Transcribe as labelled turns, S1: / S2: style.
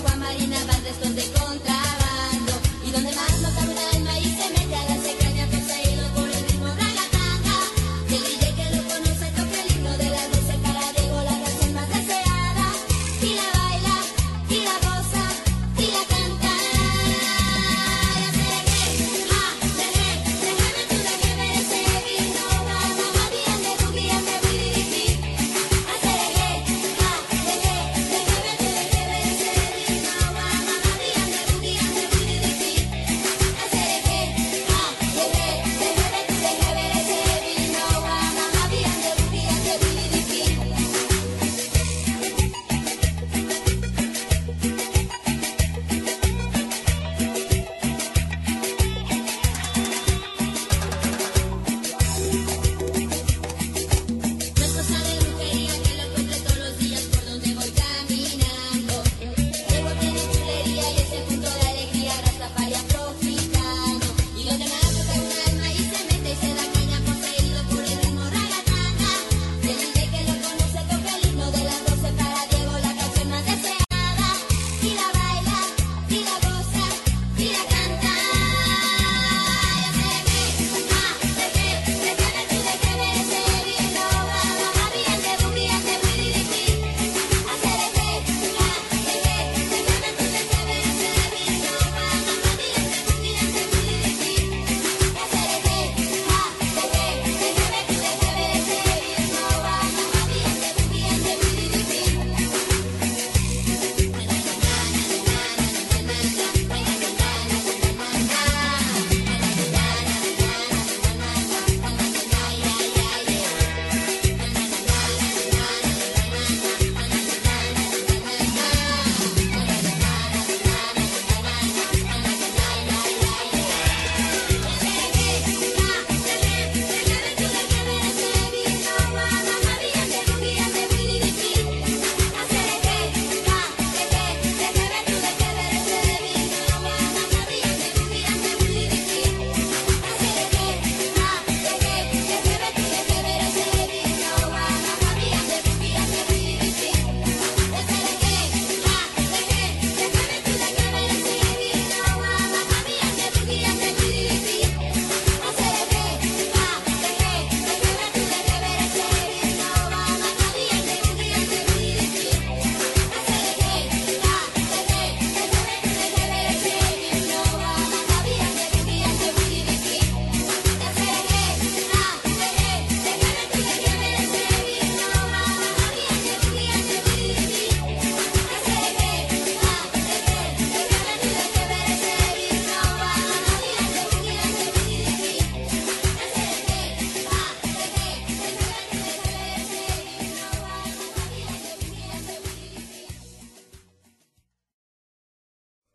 S1: agua marina van después de contra.